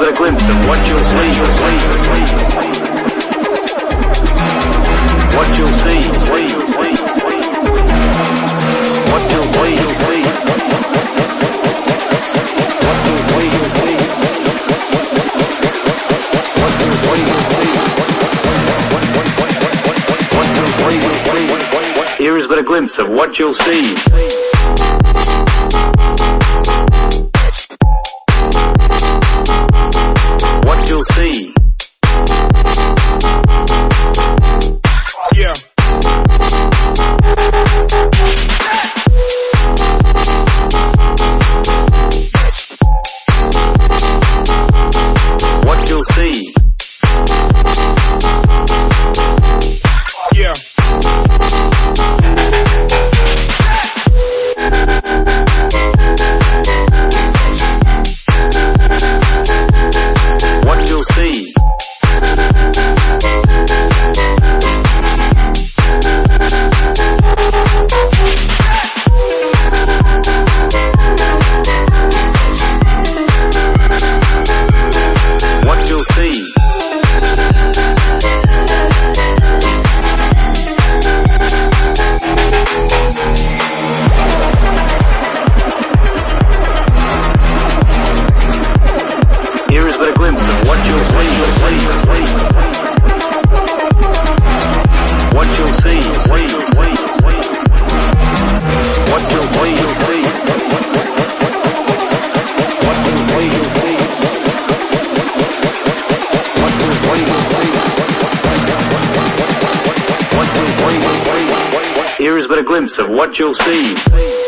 but a glimpse of what you'll see. What you'll see. What you'll see. What you'll see. What you'll see. Here is but a glimpse of what you'll see. Here is but a glimpse of what you'll see.